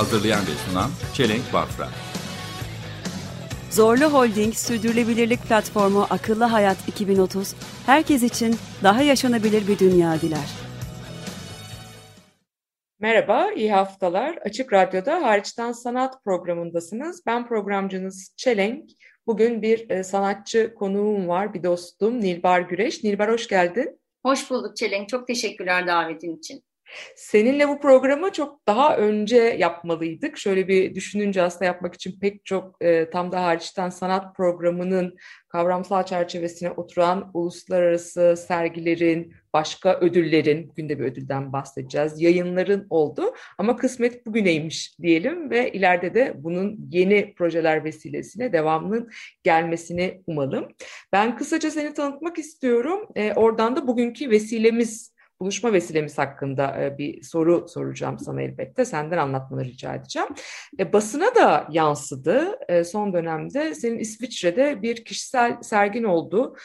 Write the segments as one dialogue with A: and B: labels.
A: Hazırlayan ve sunan Çelenk Bafra
B: Zorlu Holding Sürdürülebilirlik Platformu Akıllı Hayat 2030, herkes için daha yaşanabilir bir dünya diler.
C: Merhaba, iyi haftalar. Açık Radyo'da Hariçten Sanat programındasınız. Ben programcınız Çelenk. Bugün bir e, sanatçı konuğum var, bir dostum Nilbar Güreş. Nilbar hoş geldin.
D: Hoş bulduk Çelenk. Çok teşekkürler davetin için.
C: Seninle bu programı çok daha önce yapmalıydık. Şöyle bir düşününce aslında yapmak için pek çok e, tam da hariçten sanat programının kavramsal çerçevesine oturan uluslararası sergilerin, başka ödüllerin, bugün de bir ödülden bahsedeceğiz, yayınların oldu. Ama kısmet bugüneymiş diyelim ve ileride de bunun yeni projeler vesilesiyle devamının gelmesini umalım. Ben kısaca seni tanıtmak istiyorum. E, oradan da bugünkü vesilemiz buluşma vesilemiz hakkında e, bir soru soracağım sana elbette. Senden anlatmanı rica edeceğim. E, basına da yansıdı. E, son dönemde senin İsviçre'de bir kişisel sergin oldu.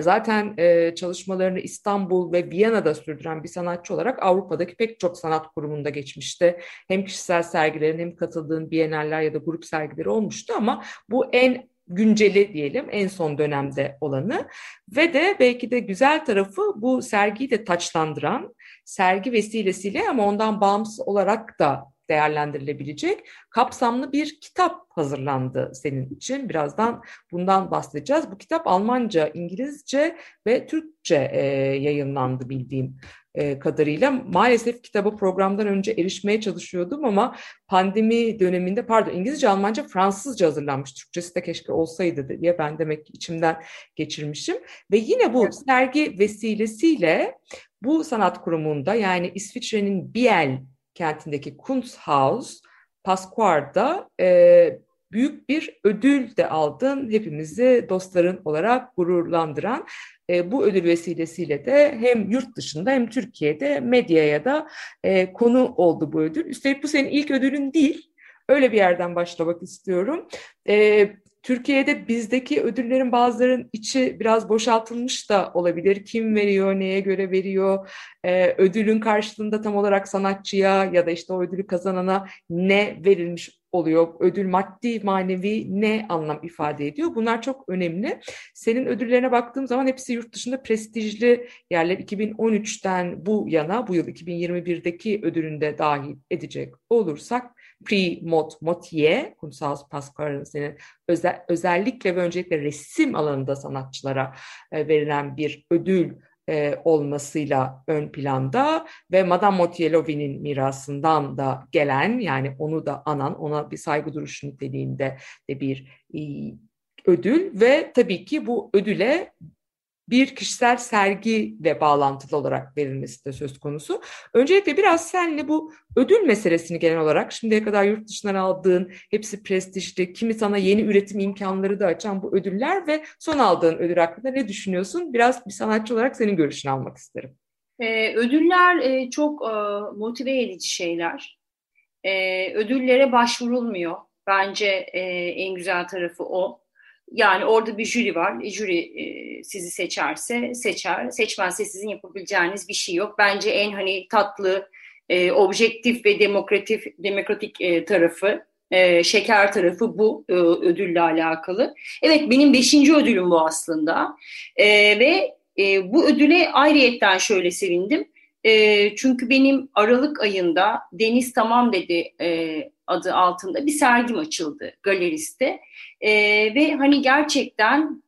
C: Zaten çalışmalarını İstanbul ve Viyana'da sürdüren bir sanatçı olarak Avrupa'daki pek çok sanat kurumunda geçmişti. Hem kişisel sergilerin hem katıldığın biyeneller ya da grup sergileri olmuştu ama bu en günceli diyelim en son dönemde olanı ve de belki de güzel tarafı bu sergiyi de taçlandıran sergi vesilesiyle ama ondan bağımsız olarak da değerlendirilebilecek kapsamlı bir kitap hazırlandı senin için. Birazdan bundan bahsedeceğiz. Bu kitap Almanca, İngilizce ve Türkçe e, yayınlandı bildiğim e, kadarıyla. Maalesef kitabı programdan önce erişmeye çalışıyordum ama pandemi döneminde pardon İngilizce, Almanca, Fransızca hazırlanmış. Türkçesi de keşke olsaydı diye ben demek ki içimden geçirmişim. Ve yine bu sergi vesilesiyle bu sanat kurumunda yani İsviçre'nin Biel kentindeki Kunsthaus Pasquar'da e, büyük bir ödül de aldın. Hepimizi dostların olarak gururlandıran e, bu ödül vesilesiyle de hem yurt dışında hem Türkiye'de medyaya da e, konu oldu bu ödül. Üstelik bu senin ilk ödülün değil. Öyle bir yerden başlamak istiyorum. E, Türkiye'de bizdeki ödüllerin bazılarının içi biraz boşaltılmış da olabilir. Kim veriyor, neye göre veriyor, ee, ödülün karşılığında tam olarak sanatçıya ya da işte o ödülü kazanana ne verilmiş oluyor? Ödül maddi, manevi ne anlam ifade ediyor? Bunlar çok önemli. Senin ödüllerine baktığım zaman hepsi yurt dışında prestijli yerler. 2013'ten bu yana, bu yıl 2021'deki ödülünde dahil edecek olursak Prix Mot Motier, Kumsal Pascal'ın senin özel, özellikle ve öncelikle resim alanında sanatçılara e, verilen bir ödül e, olmasıyla ön planda ve Madame Motielovi'nin mirasından da gelen yani onu da anan ona bir saygı duruşu niteliğinde de bir e, ödül ve tabii ki bu ödüle bir kişisel sergiyle bağlantılı olarak verilmesi de söz konusu. Öncelikle biraz seninle bu ödül meselesini genel olarak şimdiye kadar yurt dışından aldığın hepsi prestijli, kimi sana yeni üretim imkanları da açan bu ödüller ve son aldığın ödül hakkında ne düşünüyorsun? Biraz bir sanatçı olarak senin görüşünü almak isterim.
D: Ee, ödüller e, çok e, motive edici şeyler. E, ödüllere başvurulmuyor. Bence e, en güzel tarafı o. Yani orada bir jüri var. Jüri e, sizi seçerse seçer. Seçmezse sizin yapabileceğiniz bir şey yok. Bence en hani tatlı, e, objektif ve demokratik e, tarafı, e, şeker tarafı bu e, ödülle alakalı. Evet benim beşinci ödülüm bu aslında. Ve bu ödüle ayrıyetten şöyle sevindim. Çünkü benim Aralık ayında Deniz Tamam dedi adı altında bir sergim açıldı galeriste. E, ve hani gerçekten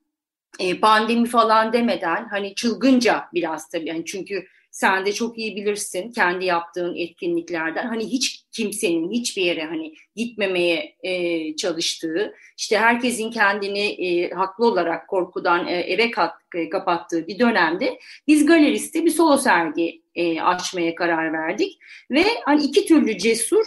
D: e, pandemi falan demeden hani çılgınca biraz tabii. Yani çünkü sen de çok iyi bilirsin kendi yaptığın etkinliklerden. Hani hiç kimsenin hiçbir yere hani gitmemeye e, çalıştığı işte herkesin kendini e, haklı olarak korkudan e, eve kat, e, kapattığı bir dönemde biz galeriste bir solo sergi e, açmaya karar verdik. Ve hani iki türlü cesur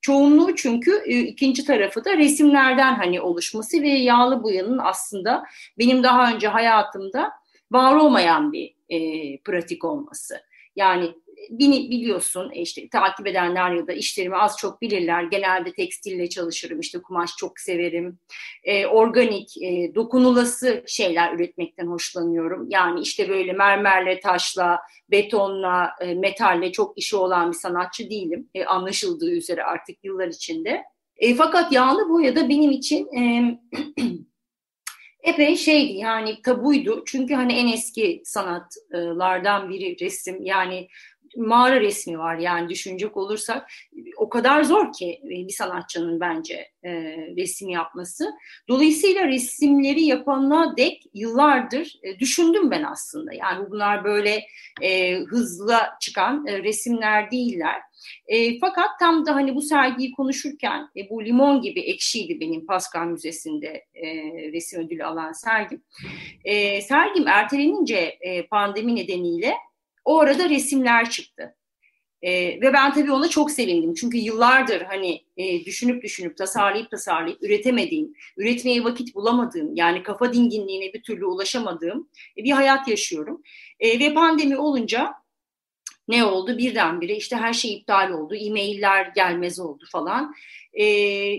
D: çoğunluğu çünkü e, ikinci tarafı da resimlerden hani oluşması ve yağlı boyanın aslında benim daha önce hayatımda var olmayan bir e, pratik olması. Yani beni biliyorsun e, işte takip edenler ya da işlerimi az çok bilirler. Genelde tekstille çalışırım işte kumaş çok severim. E, organik, e, dokunulası şeyler üretmekten hoşlanıyorum. Yani işte böyle mermerle, taşla, betonla, e, metalle çok işi olan bir sanatçı değilim. E, anlaşıldığı üzere artık yıllar içinde. E, fakat yağlı boya da benim için e, epey şeydi yani tabuydu. Çünkü hani en eski sanatlardan biri resim yani mağara resmi var yani düşünecek olursak o kadar zor ki bir sanatçının bence e, resim yapması. Dolayısıyla resimleri yapanına dek yıllardır e, düşündüm ben aslında. Yani bunlar böyle e, hızla çıkan e, resimler değiller. E, fakat tam da hani bu sergiyi konuşurken e, bu limon gibi ekşiydi benim Pascal Müzesi'nde e, resim ödülü alan sergim. E, sergim ertelenince e, pandemi nedeniyle o arada resimler çıktı. E, ve ben tabii ona çok sevindim. Çünkü yıllardır hani e, düşünüp düşünüp tasarlayıp tasarlayıp üretemediğim, üretmeye vakit bulamadığım, yani kafa dinginliğine bir türlü ulaşamadığım e, bir hayat yaşıyorum. E, ve pandemi olunca ne oldu? Birdenbire işte her şey iptal oldu, e-mailler gelmez oldu falan. E,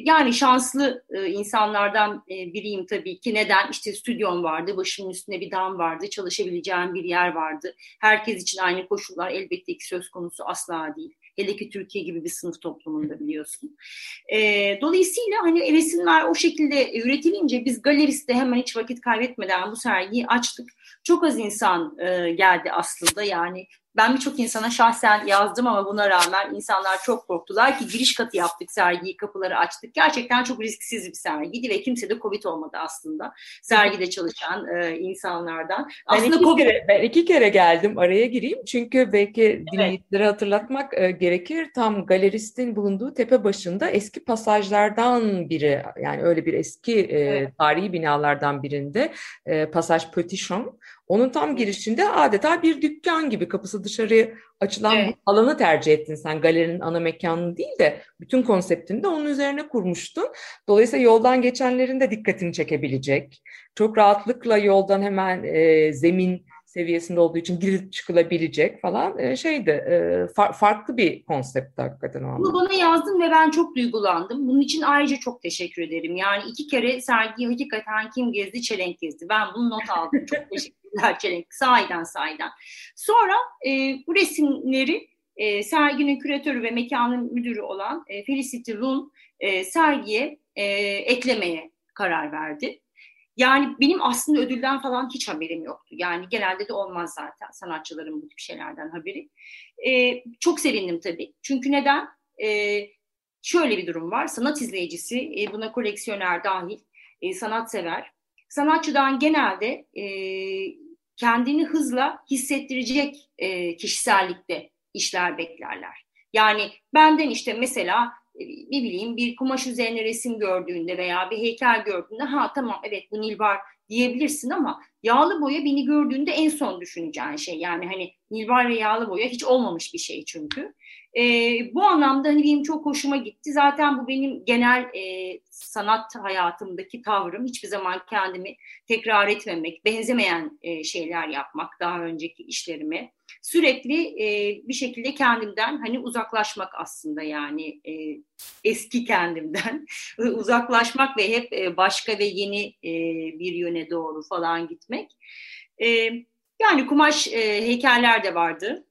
D: yani şanslı e, insanlardan e, biriyim tabii ki. Neden? İşte stüdyom vardı, başımın üstünde bir dam vardı, çalışabileceğim bir yer vardı. Herkes için aynı koşullar elbette ki söz konusu asla değil. Hele ki Türkiye gibi bir sınıf toplumunda biliyorsun. E, dolayısıyla hani resimler o şekilde üretilince biz galeriste hemen hiç vakit kaybetmeden bu sergiyi açtık. Çok az insan e, geldi aslında yani ben birçok insana şahsen yazdım ama buna rağmen insanlar çok korktular ki giriş katı yaptık sergiyi, kapıları açtık. Gerçekten çok risksiz bir sergiydi ve kimse de Covid olmadı aslında. Sergide çalışan e, insanlardan.
C: Ben
D: Aslında
C: iki,
D: Covid
C: kere, ben iki kere geldim araya gireyim çünkü belki dinleyicilere hatırlatmak e, gerekir. Tam galeristin bulunduğu tepe başında eski pasajlardan biri yani öyle bir eski e,
D: Evet.
C: tarihi binalardan birinde e, Pasaj Petit Champ. Onun tam girişinde adeta bir dükkan gibi kapısı dışarıya açılan
D: Evet.
C: bu alanı tercih ettin sen. Galerinin ana mekanını değil de bütün konseptini de onun üzerine kurmuştun. Dolayısıyla yoldan geçenlerin de dikkatini çekebilecek. Çok rahatlıkla yoldan hemen e, zemin seviyesinde olduğu için girip çıkılabilecek falan e, şeydi. E, fa- farklı bir konseptti hakikaten o
D: Bunu bana yazdın ve ben çok duygulandım. Bunun için ayrıca çok teşekkür ederim. Yani iki kere sergiyi hakikaten kim gezdi? Çelenk gezdi. Ben bunu not aldım. Çok teşekkürler Çelenk. Sahiden sahiden. Sonra e, bu resimleri e, serginin küratörü ve mekanın müdürü olan e, Felicity Lun e, sergiye e, eklemeye karar verdi. Yani benim aslında ödülden falan hiç haberim yoktu. Yani genelde de olmaz zaten sanatçıların bu tip şeylerden haberi. E, çok sevindim tabii. Çünkü neden? E, şöyle bir durum var. Sanat izleyicisi, e, buna koleksiyoner dahil, e, sanatsever. Sanatçıdan genelde e, kendini hızla hissettirecek e, kişisellikte işler beklerler. Yani benden işte mesela ne bileyim bir kumaş üzerine resim gördüğünde veya bir heykel gördüğünde ha tamam evet bu Nilbar diyebilirsin ama yağlı boya beni gördüğünde en son düşüneceğin şey. Yani hani Nilbar ve yağlı boya hiç olmamış bir şey çünkü. E, bu anlamda hani benim çok hoşuma gitti. Zaten bu benim genel e, sanat hayatımdaki tavrım. Hiçbir zaman kendimi tekrar etmemek, benzemeyen e, şeyler yapmak daha önceki işlerime. Sürekli e, bir şekilde kendimden hani uzaklaşmak aslında yani e, eski kendimden uzaklaşmak ve hep e, başka ve yeni e, bir yöne doğru falan gitmek. E, yani kumaş e, heykeller de vardı.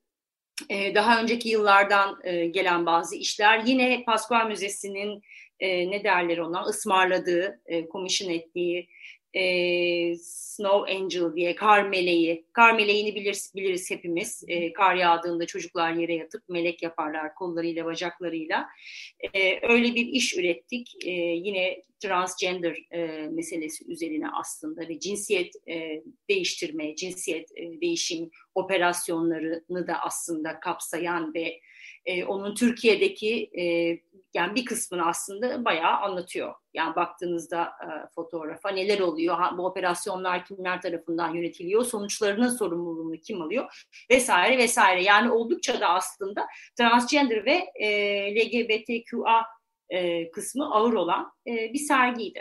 D: E, daha önceki yıllardan e, gelen bazı işler. Yine Pascual Müzesi'nin e, ne derler ona ısmarladığı, e, commission ettiği e, Snow Angel diye kar meleği. Kar meleğini biliriz, biliriz hepimiz. E, kar yağdığında çocuklar yere yatıp melek yaparlar kollarıyla bacaklarıyla. E, öyle bir iş ürettik. E, yine transgender e, meselesi üzerine aslında ve cinsiyet e, değiştirme, cinsiyet e, değişim operasyonlarını da aslında kapsayan ve e, onun Türkiye'deki e, yani bir kısmını aslında bayağı anlatıyor. Yani baktığınızda e, fotoğrafa neler oluyor, ha, bu operasyonlar kimler tarafından yönetiliyor, sonuçlarının sorumluluğunu kim alıyor vesaire vesaire. Yani oldukça da aslında transgender ve e, LGBTQA e, kısmı ağır olan e, bir sergiydi.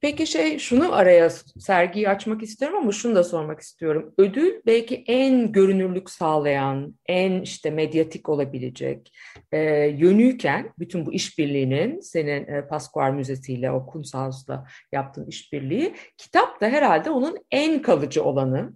C: Peki şey şunu araya sergiyi açmak istiyorum ama şunu da sormak istiyorum. Ödül belki en görünürlük sağlayan, en işte medyatik olabilecek e, yönüyken bütün bu işbirliğinin senin e, Pascual Müzesi ile o Kunsthaus'la yaptığın işbirliği kitap da herhalde onun en kalıcı olanı.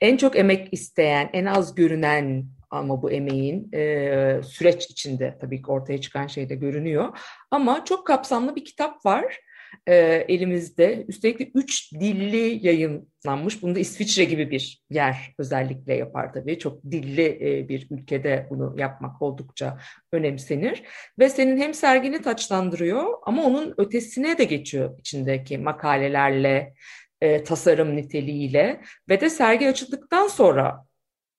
C: En çok emek isteyen, en az görünen ama bu emeğin e, süreç içinde tabii ki ortaya çıkan şey de görünüyor. Ama çok kapsamlı bir kitap var e, elimizde. Üstelik üç dilli yayınlanmış. Bunu da İsviçre gibi bir yer özellikle yapar tabii. Çok dilli e, bir ülkede bunu yapmak oldukça önemsenir. Ve senin hem sergini taçlandırıyor ama onun ötesine de geçiyor içindeki makalelerle, e, tasarım niteliğiyle ve de sergi açıldıktan sonra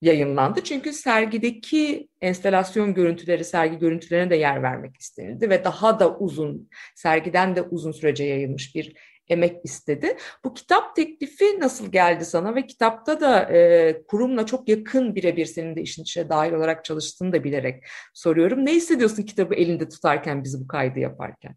C: yayınlandı. Çünkü sergideki enstelasyon görüntüleri, sergi görüntülerine de yer vermek istenildi ve daha da uzun, sergiden de uzun sürece yayılmış bir emek istedi. Bu kitap teklifi nasıl geldi sana ve kitapta da e, kurumla çok yakın birebir senin de işin içine dahil olarak çalıştığını da bilerek soruyorum. Ne hissediyorsun kitabı elinde tutarken bizi bu kaydı yaparken?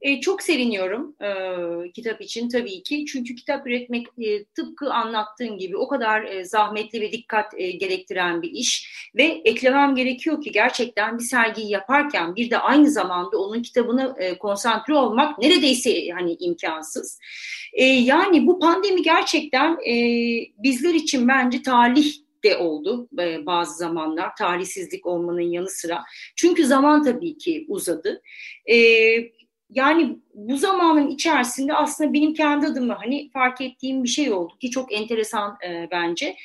D: E, çok seviniyorum e, kitap için tabii ki. Çünkü kitap üretmek e, tıpkı anlattığın gibi o kadar e, zahmetli ve dikkat e, gerektiren bir iş. Ve eklemem gerekiyor ki gerçekten bir sergiyi yaparken bir de aynı zamanda onun kitabına e, konsantre olmak neredeyse hani imkansız. E, yani bu pandemi gerçekten e, bizler için bence talih de oldu e, bazı zamanlar tarihsizlik olmanın yanı sıra. Çünkü zaman tabii ki uzadı. E, yani bu zamanın içerisinde aslında benim kendi adıma hani fark ettiğim bir şey oldu ki çok enteresan e, bence.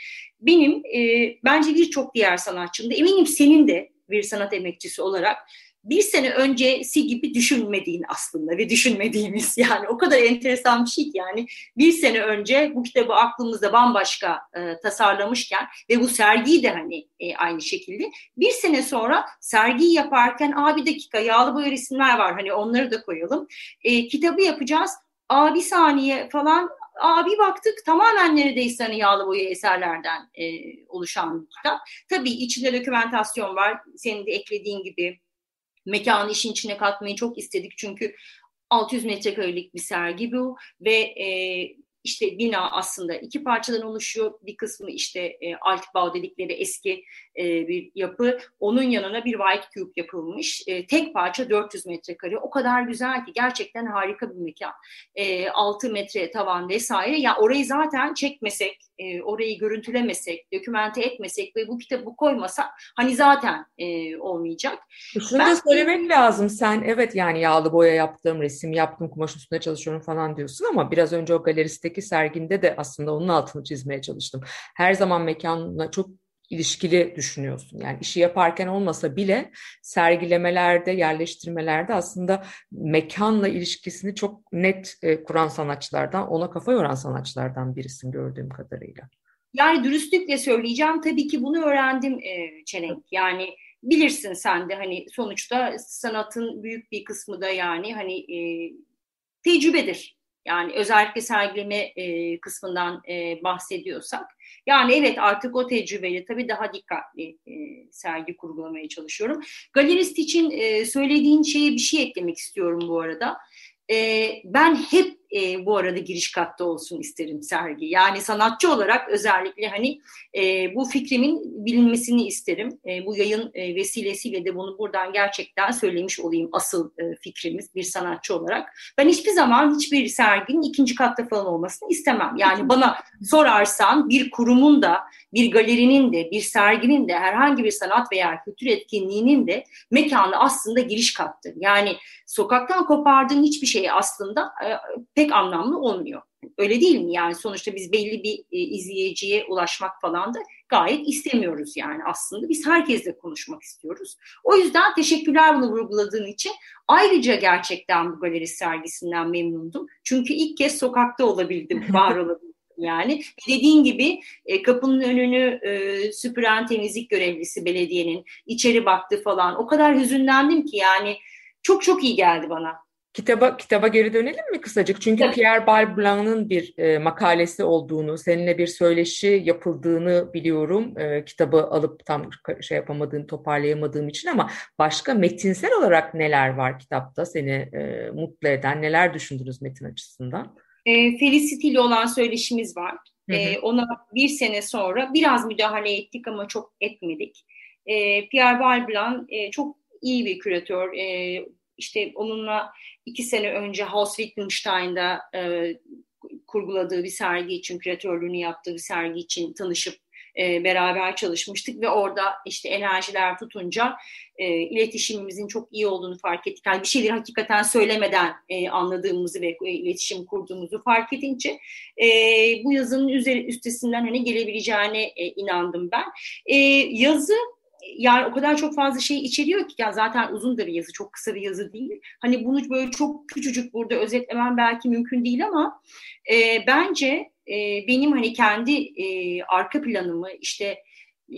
D: Benim e, bence birçok diğer sanatçının da eminim senin de bir sanat emekçisi olarak bir sene öncesi gibi düşünmediğin aslında ve düşünmediğimiz yani o kadar enteresan bir şey ki yani bir sene önce bu kitabı aklımızda bambaşka e, tasarlamışken ve bu sergiyi de hani e, aynı şekilde bir sene sonra sergiyi yaparken abi dakika yağlı boya resimler var hani onları da koyalım e, kitabı yapacağız Aa bir saniye falan Abi baktık tamamen neredeyse hani yağlı boya eserlerden e, oluşan bir kitap. Tabii içinde dokümentasyon var. Senin de eklediğin gibi mekanı işin içine katmayı çok istedik. Çünkü 600 metrekarelik bir sergi bu ve e, işte bina aslında iki parçadan oluşuyor. Bir kısmı işte e, Altbau dedikleri eski e, bir yapı. Onun yanına bir White Cube yapılmış. E, tek parça 400 metrekare. O kadar güzel ki gerçekten harika bir mekan. E, 6 metre tavan vesaire. Ya orayı zaten çekmesek, e, orayı görüntülemesek, dokümente etmesek ve bu kitabı koymasak hani zaten e, olmayacak.
C: Şunu ben, da söylemek lazım. Sen evet yani yağlı boya yaptım, resim yaptım, kumaş üstünde çalışıyorum falan diyorsun ama biraz önce o galeristeki serginde de aslında onun altını çizmeye çalıştım. Her zaman mekanla çok ilişkili düşünüyorsun. Yani işi yaparken olmasa bile sergilemelerde, yerleştirmelerde aslında mekanla ilişkisini çok net e, kuran sanatçılardan, ona kafa yoran sanatçılardan birisin gördüğüm kadarıyla.
D: Yani dürüstlükle söyleyeceğim tabii ki bunu öğrendim e, Çelenk. Yani bilirsin sen de hani sonuçta sanatın büyük bir kısmı da yani hani e, tecrübedir. Yani özellikle sergileme e, kısmından e, bahsediyorsak. Yani evet artık o tecrübeyle tabii daha dikkatli e, sergi kurgulamaya çalışıyorum. Galerist için e, söylediğin şeye bir şey eklemek istiyorum bu arada. E, ben hep e, bu arada giriş katta olsun isterim sergi. Yani sanatçı olarak özellikle hani e, bu fikrimin bilinmesini isterim. E, bu yayın e, vesilesiyle de bunu buradan gerçekten söylemiş olayım asıl e, fikrimiz bir sanatçı olarak. Ben hiçbir zaman hiçbir serginin ikinci katta falan olmasını istemem. Yani bana sorarsan bir kurumun da bir galerinin de bir serginin de herhangi bir sanat veya kültür etkinliğinin de mekanı aslında giriş kattır. Yani sokaktan kopardığın hiçbir şey aslında e, pek anlamlı olmuyor. Öyle değil mi? Yani sonuçta biz belli bir e, izleyiciye ulaşmak falan da gayet istemiyoruz yani aslında. Biz herkesle konuşmak istiyoruz. O yüzden teşekkürler bunu vurguladığın için. Ayrıca gerçekten bu galeri sergisinden memnundum. Çünkü ilk kez sokakta olabildim, var olabildim. Yani dediğin gibi e, kapının önünü e, süpüren temizlik görevlisi belediyenin içeri baktı falan. O kadar hüzünlendim ki yani çok çok iyi geldi bana.
C: Kitaba kitaba geri dönelim mi kısacık? Çünkü
D: Tabii.
C: Pierre Balblanc'ın bir e, makalesi olduğunu, seninle bir söyleşi yapıldığını biliyorum. E, kitabı alıp tam şey yapamadığım, toparlayamadığım için ama başka metinsel olarak neler var kitapta seni e, mutlu eden, neler düşündünüz metin açısından?
D: E, Felicity ile olan söyleşimiz var.
C: Hı hı.
D: E, ona bir sene sonra biraz müdahale ettik ama çok etmedik. E, Pierre Balblanc e, çok iyi bir küratör. E, işte onunla iki sene önce Haus Wittgenstein'da e, kurguladığı bir sergi için, küratörlüğünü yaptığı bir sergi için tanışıp e, beraber çalışmıştık ve orada işte enerjiler tutunca e, iletişimimizin çok iyi olduğunu fark ettik. Yani bir şeyleri hakikaten söylemeden e, anladığımızı ve e, iletişim kurduğumuzu fark edince e, bu yazının üzeri, üstesinden hani gelebileceğine e, inandım ben. E, yazı yani o kadar çok fazla şey içeriyor ki ya zaten uzun bir yazı, çok kısa bir yazı değil. Hani bunu böyle çok küçücük burada özetlemem belki mümkün değil ama e, bence e, benim hani kendi e, arka planımı işte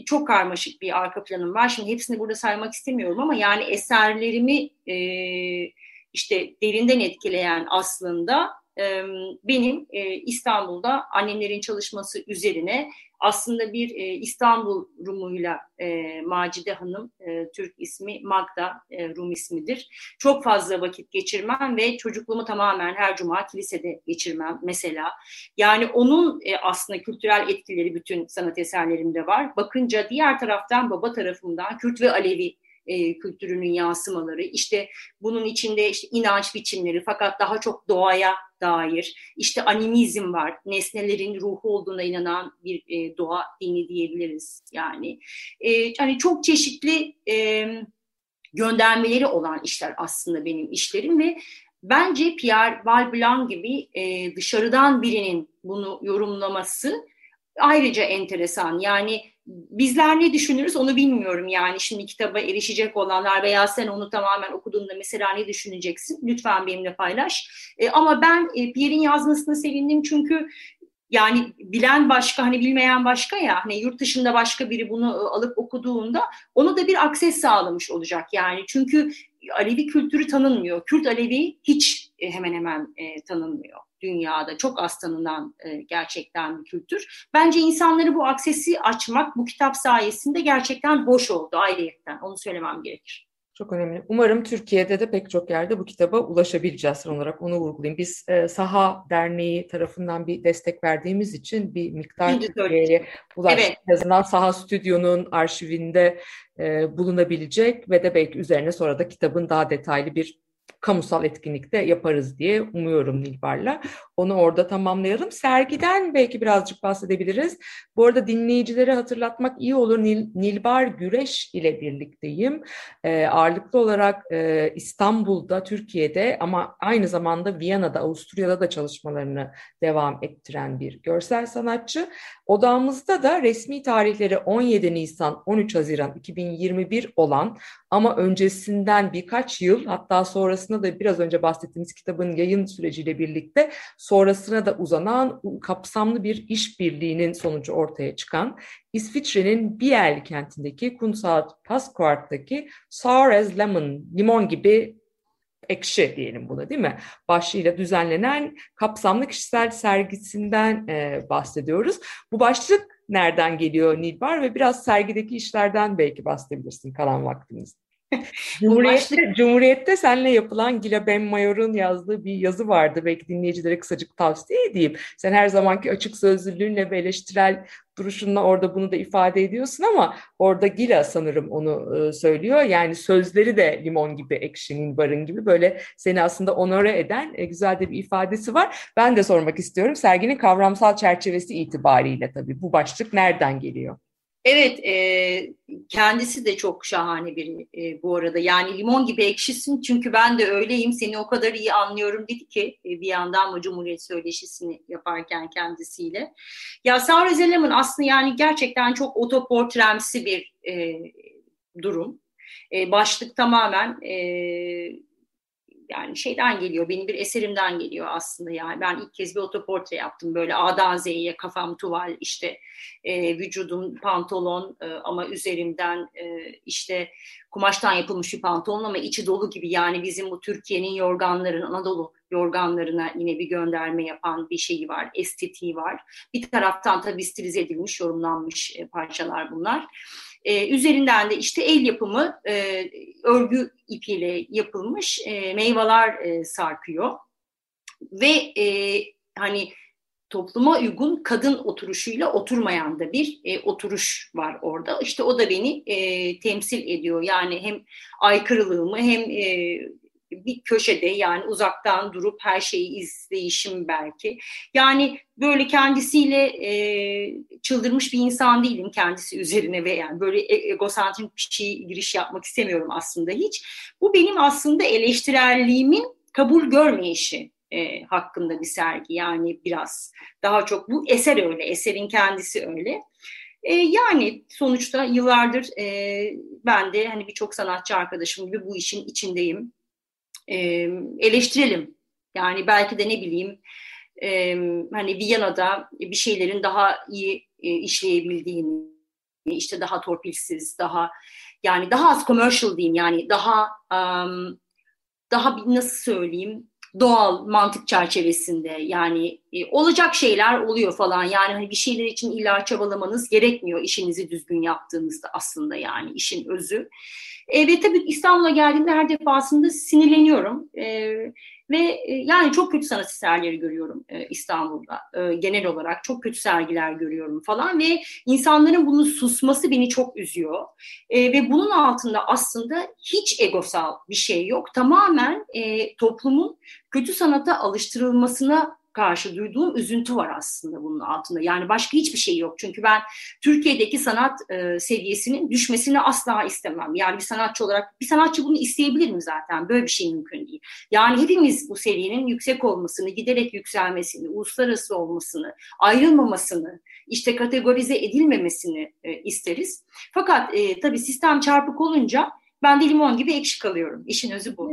D: çok karmaşık bir arka planım var. Şimdi hepsini burada saymak istemiyorum ama yani eserlerimi e, işte derinden etkileyen aslında e, benim e, İstanbul'da annemlerin çalışması üzerine aslında bir e, İstanbul Rumuyla e, Macide Hanım, e, Türk ismi Magda e, Rum ismidir. Çok fazla vakit geçirmem ve çocukluğumu tamamen her cuma kilisede geçirmem mesela. Yani onun e, aslında kültürel etkileri bütün sanat eserlerimde var. Bakınca diğer taraftan baba tarafından Kürt ve Alevi e, kültürünün yansımaları, işte bunun içinde işte inanç biçimleri fakat daha çok doğaya dair, işte animizm var, nesnelerin ruhu olduğuna inanan bir e, doğa dini diyebiliriz yani. E, hani çok çeşitli e, göndermeleri olan işler aslında benim işlerim ve bence Pierre Valblanc gibi e, dışarıdan birinin bunu yorumlaması ayrıca enteresan. Yani bizler ne düşünürüz onu bilmiyorum yani. Şimdi kitaba erişecek olanlar veya sen onu tamamen okuduğunda mesela ne düşüneceksin? Lütfen benimle paylaş. E, ama ben e, Pierre'in yazmasını sevindim çünkü yani bilen başka hani bilmeyen başka ya hani yurt dışında başka biri bunu e, alıp okuduğunda onu da bir akses sağlamış olacak yani. Çünkü Alevi kültürü tanınmıyor Kürt Alevi hiç e, hemen hemen e, tanınmıyor dünyada çok az tanınan e, gerçekten bir kültür. Bence insanları bu aksesi açmak bu kitap sayesinde gerçekten hoş oldu ayrıyetten. Onu söylemem gerekir.
C: Çok önemli. Umarım Türkiye'de de pek çok yerde bu kitaba ulaşabileceğiz son olarak onu vurgulayayım. Biz e, Saha Derneği tarafından bir destek verdiğimiz için bir miktar Türkiye'ye ulaştık.
D: Evet.
C: En azından Saha Stüdyo'nun arşivinde e, bulunabilecek ve de belki üzerine sonra da kitabın daha detaylı bir kamusal etkinlikte yaparız diye umuyorum Nilbar'la. Onu orada tamamlayalım. Sergiden belki birazcık bahsedebiliriz. Bu arada dinleyicilere hatırlatmak iyi olur. Nil, Nilbar Güreş ile birlikteyim. E, ağırlıklı olarak e, İstanbul'da, Türkiye'de ama aynı zamanda Viyana'da, Avusturya'da da çalışmalarını devam ettiren bir görsel sanatçı. Odamızda da resmi tarihleri 17 Nisan, 13 Haziran 2021 olan ama öncesinden birkaç yıl hatta sonrasında da biraz önce bahsettiğimiz kitabın yayın süreciyle birlikte sonrasına da uzanan kapsamlı bir işbirliğinin sonucu ortaya çıkan İsviçre'nin Biel kentindeki Kunsaat Pasquart'taki Sour as Lemon, limon gibi ekşi diyelim buna değil mi? Başlığıyla düzenlenen kapsamlı kişisel sergisinden e, bahsediyoruz. Bu başlık nereden geliyor Nilbar ve biraz sergideki işlerden belki bahsedebilirsin kalan vaktimizde. Cumhuriyet'te, Cumhuriyet'te seninle yapılan Gila Ben Mayor'un yazdığı bir yazı vardı. Belki dinleyicilere kısacık tavsiye edeyim. Sen her zamanki açık sözlülüğünle ve eleştirel duruşunla orada bunu da ifade ediyorsun ama orada Gila sanırım onu e, söylüyor. Yani sözleri de limon gibi ekşinin barın gibi böyle seni aslında onore eden e, güzel de bir ifadesi var. Ben de sormak istiyorum serginin kavramsal çerçevesi itibariyle tabii bu başlık nereden geliyor?
D: Evet, e, kendisi de çok şahane biri e, bu arada. Yani limon gibi ekşisin çünkü ben de öyleyim. Seni o kadar iyi anlıyorum dedi ki e, bir yandan mı Cumhuriyet Söyleşisi'ni yaparken kendisiyle. Ya Sarah Zellerman aslında yani gerçekten çok otoportremsi bir e, durum. E, başlık tamamen e, yani şeyden geliyor, benim bir eserimden geliyor aslında yani. Ben ilk kez bir otoportre yaptım böyle A'dan Z'ye kafam tuval işte e, vücudum pantolon e, ama üzerimden e, işte kumaştan yapılmış bir pantolon ama içi dolu gibi yani bizim bu Türkiye'nin yorganların Anadolu yorganlarına yine bir gönderme yapan bir şeyi var, estetiği var. Bir taraftan tabii stilize edilmiş, yorumlanmış e, parçalar bunlar. E, üzerinden de işte el yapımı e, örgü ipiyle yapılmış e, meyveler e, sarkıyor. Ve e, hani topluma uygun kadın oturuşuyla oturmayan da bir e, oturuş var orada. İşte o da beni e, temsil ediyor. Yani hem aykırılığımı hem e, bir köşede yani uzaktan durup her şeyi izleyişim belki. Yani böyle kendisiyle e, çıldırmış bir insan değilim kendisi üzerine ve yani böyle e, egosantrik bir şey giriş yapmak istemiyorum aslında hiç. Bu benim aslında eleştirelliğimin kabul görmeyişi e, hakkında bir sergi yani biraz daha çok bu eser öyle eserin kendisi öyle. E, yani sonuçta yıllardır e, ben de hani birçok sanatçı arkadaşım gibi bu işin içindeyim eleştirelim. Yani belki de ne bileyim hani Viyana'da bir şeylerin daha iyi e, işleyebildiğini, işte daha torpilsiz, daha yani daha az commercial diyeyim yani daha daha nasıl söyleyeyim doğal mantık çerçevesinde yani e, olacak şeyler oluyor falan yani hani bir şeyler için illa çabalamanız gerekmiyor işinizi düzgün yaptığınızda aslında yani işin özü. E, ve tabii İstanbul'a geldiğimde her defasında sinirleniyorum. E, ve e, yani çok kötü sanat eserleri görüyorum e, İstanbul'da e, genel olarak. Çok kötü sergiler görüyorum falan ve insanların bunu susması beni çok üzüyor. E, ve bunun altında aslında hiç egosal bir şey yok. Tamamen e, toplumun kötü sanata alıştırılmasına karşı duyduğum üzüntü var aslında bunun altında. Yani başka hiçbir şey yok. Çünkü ben Türkiye'deki sanat e, seviyesinin düşmesini asla istemem. Yani bir sanatçı olarak bir sanatçı bunu isteyebilir mi zaten? Böyle bir şey mümkün değil. Yani hepimiz bu seviyenin yüksek olmasını, giderek yükselmesini, uluslararası olmasını, ayrılmamasını, işte kategorize edilmemesini e, isteriz. Fakat e, tabii sistem çarpık olunca ben de limon gibi ekşi kalıyorum. İşin özü bu.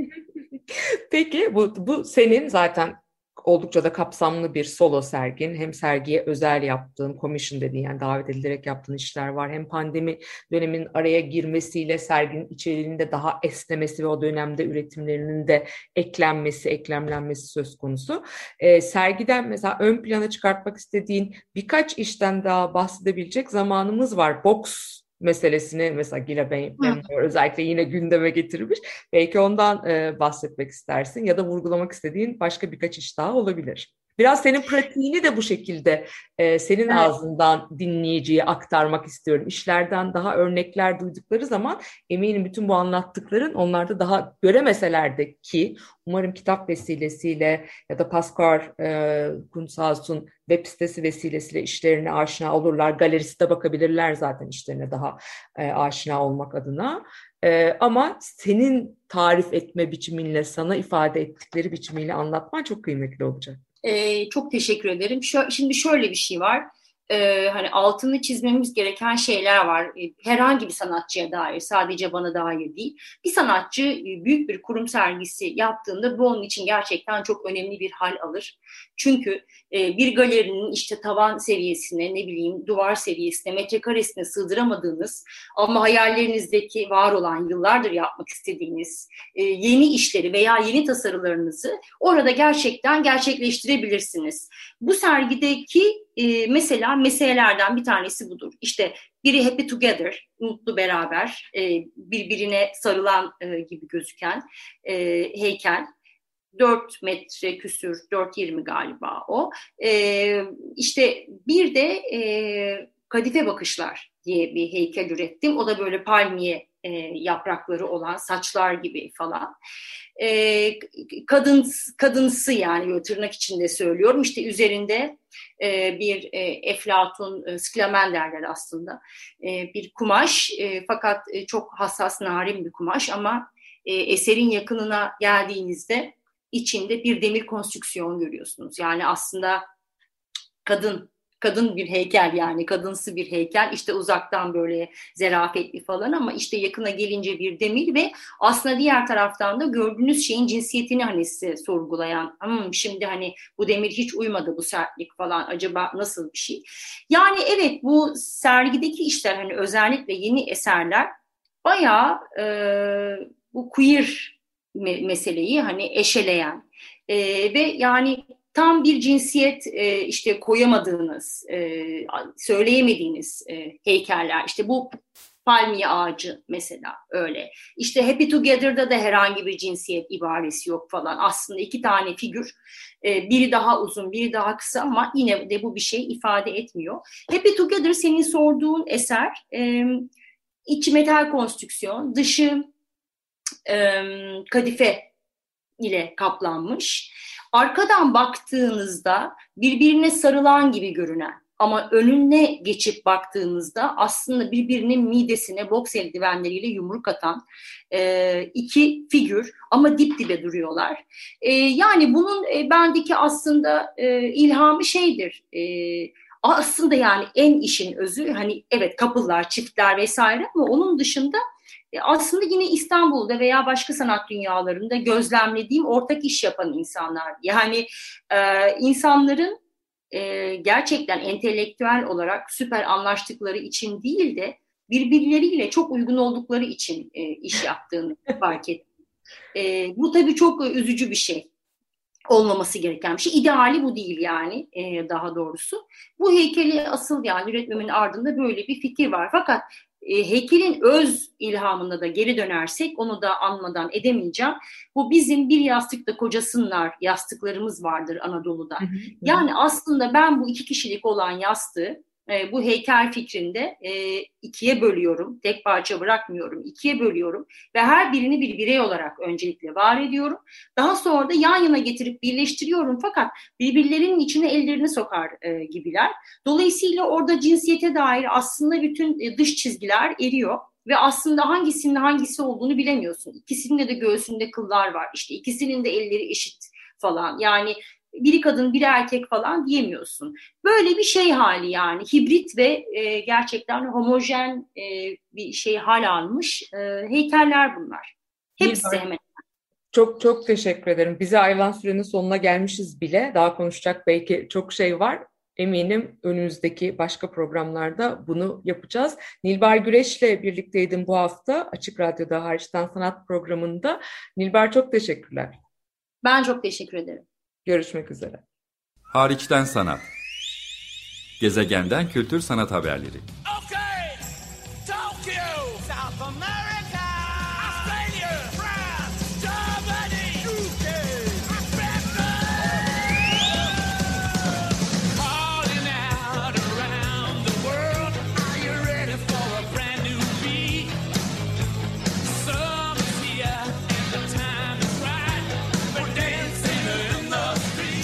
C: Peki bu, bu senin zaten oldukça da kapsamlı bir solo sergin. Hem sergiye özel yaptığın, commission dediğin yani davet edilerek yaptığın işler var. Hem pandemi dönemin araya girmesiyle serginin içeriğinde daha esnemesi ve o dönemde üretimlerinin de eklenmesi, eklemlenmesi söz konusu. E, sergiden mesela ön plana çıkartmak istediğin birkaç işten daha bahsedebilecek zamanımız var. Box meselesini mesela Gila Benmore özellikle yine gündeme getirmiş. Belki ondan e, bahsetmek istersin ya da vurgulamak istediğin başka birkaç iş daha olabilir. Biraz senin pratiğini de bu şekilde e, senin evet. ağzından dinleyiciye aktarmak istiyorum. İşlerden daha örnekler duydukları zaman eminim bütün bu anlattıkların onlarda daha göremeseler de ki umarım kitap vesilesiyle ya da Pascal e, Gunsals'un web sitesi vesilesiyle işlerine aşina olurlar. Galerisi de bakabilirler zaten işlerine daha e, aşina olmak adına. E, ama senin tarif etme biçiminle, sana ifade ettikleri biçimiyle anlatman çok kıymetli olacak.
D: Ee, çok teşekkür ederim. Şu, şimdi şöyle bir şey var. Ee, hani altını çizmemiz gereken şeyler var. Ee, herhangi bir sanatçıya dair, sadece bana dair değil. Bir sanatçı e, büyük bir kurum sergisi yaptığında bu onun için gerçekten çok önemli bir hal alır. Çünkü e, bir galerinin işte tavan seviyesine, ne bileyim duvar seviyesine, metrekaresine sığdıramadığınız ama hayallerinizdeki var olan yıllardır yapmak istediğiniz e, yeni işleri veya yeni tasarılarınızı orada gerçekten gerçekleştirebilirsiniz. Bu sergideki e, mesela meselelerden bir tanesi budur. İşte biri happy together, mutlu beraber, e, birbirine sarılan e, gibi gözüken e, heykel. 4 metre küsür, 4.20 galiba o. E, işte bir de e, kadife bakışlar diye bir heykel ürettim. O da böyle palmiye e, yaprakları olan saçlar gibi falan. E, kadın kadınsı yani tırnak içinde söylüyorum. İşte üzerinde e, bir e, eflatun, e, sklamen derler aslında. E, bir kumaş e, fakat e, çok hassas, narin bir kumaş ama e, eserin yakınına geldiğinizde içinde bir demir konstrüksiyon görüyorsunuz. Yani aslında kadın kadın bir heykel yani kadınsı bir heykel. İşte uzaktan böyle zerafetli falan ama işte yakına gelince bir demir ve aslında diğer taraftan da gördüğünüz şeyin cinsiyetini hani size sorgulayan hmm, şimdi hani bu demir hiç uymadı bu sertlik falan acaba nasıl bir şey? Yani evet bu sergideki işler hani özellikle yeni eserler bayağı e, bu queer me meseleyi hani eşeleyen e, ve yani tam bir cinsiyet e, işte koyamadığınız, e, söyleyemediğiniz e, heykeller. İşte bu palmiye ağacı mesela öyle. İşte Happy Together'da da herhangi bir cinsiyet ibaresi yok falan. Aslında iki tane figür, e, biri daha uzun, biri daha kısa ama yine de bu bir şey ifade etmiyor. Happy Together senin sorduğun eser, e, içi metal konstrüksiyon, dışı e, kadife ile kaplanmış arkadan baktığınızda birbirine sarılan gibi görünen ama önüne geçip baktığınızda aslında birbirinin midesine boks eldivenleriyle yumruk atan e, iki figür ama dip dibe duruyorlar. E, yani bunun e, bendeki aslında e, ilhamı şeydir. E, aslında yani en işin özü hani evet kapılar, çiftler vesaire ama onun dışında aslında yine İstanbul'da veya başka sanat dünyalarında gözlemlediğim ortak iş yapan insanlar. Yani e, insanların e, gerçekten entelektüel olarak süper anlaştıkları için değil de birbirleriyle çok uygun oldukları için e, iş yaptığını fark ettim. E, bu tabii çok üzücü bir şey olmaması gereken bir şey. İdeali bu değil yani e, daha doğrusu. Bu heykeli asıl yani üretmemin ardında böyle bir fikir var. Fakat e, heykelin öz ilhamına da geri dönersek onu da anmadan edemeyeceğim. Bu bizim bir yastıkta kocasınlar yastıklarımız vardır Anadolu'da. Yani aslında ben bu iki kişilik olan yastığı e, bu heykel fikrinde e, ikiye bölüyorum. Tek parça bırakmıyorum. ikiye bölüyorum ve her birini bir birey olarak öncelikle var ediyorum. Daha sonra da yan yana getirip birleştiriyorum fakat birbirlerinin içine ellerini sokar e, gibiler. Dolayısıyla orada cinsiyete dair aslında bütün e, dış çizgiler eriyor ve aslında hangisinin hangisi olduğunu bilemiyorsun. İkisinin de göğsünde kıllar var. İşte ikisinin de elleri eşit falan. Yani biri kadın biri erkek falan diyemiyorsun. Böyle bir şey hali yani hibrit ve e, gerçekten homojen e, bir şey hal almış e, heykeller bunlar. Hepsi hemen.
C: Çok çok teşekkür ederim. Bize ayrılan sürenin sonuna gelmişiz bile. Daha konuşacak belki çok şey var. Eminim önümüzdeki başka programlarda bunu yapacağız. Nilbar Güreş'le birlikteydim bu hafta Açık Radyo'da Hariçten Sanat programında. Nilbar çok teşekkürler.
D: Ben çok teşekkür ederim.
C: Görüşmek üzere.
A: Hariçten sanat. Gezegenden kültür sanat haberleri.